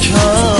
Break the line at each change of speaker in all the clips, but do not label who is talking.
çıkar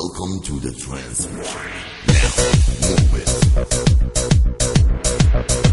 Welcome to the transmission. Now, move it.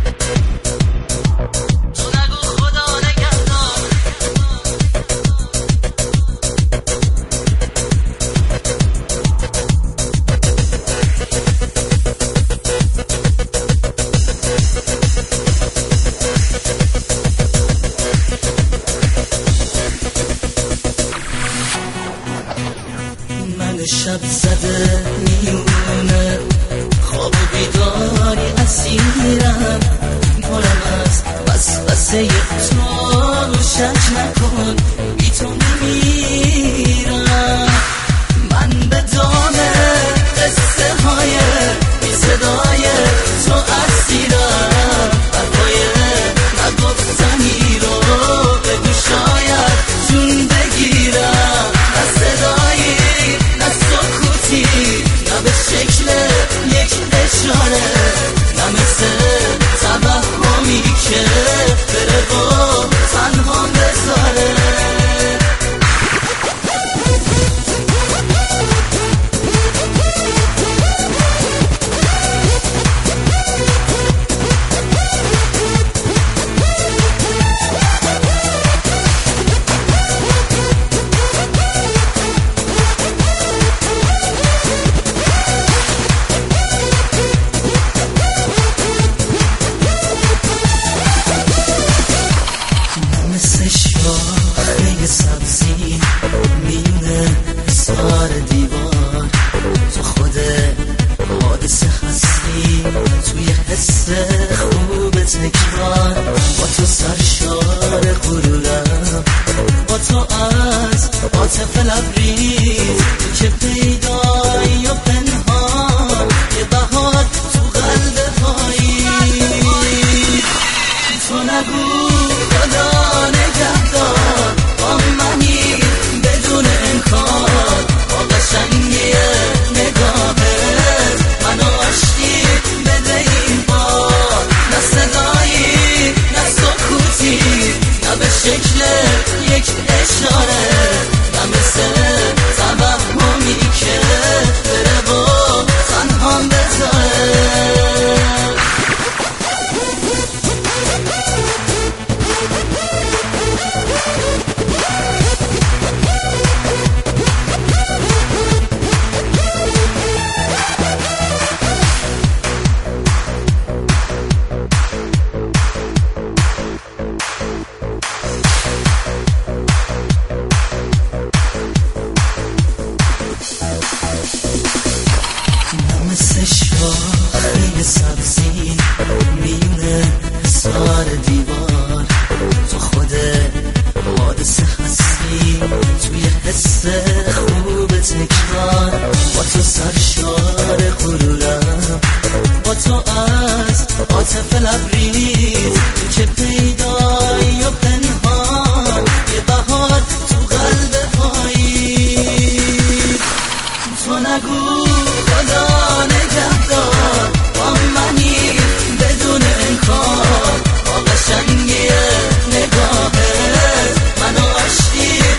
حس خوبت نگران با تو سر است عاطف لبریز چه پیدا